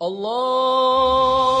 Allah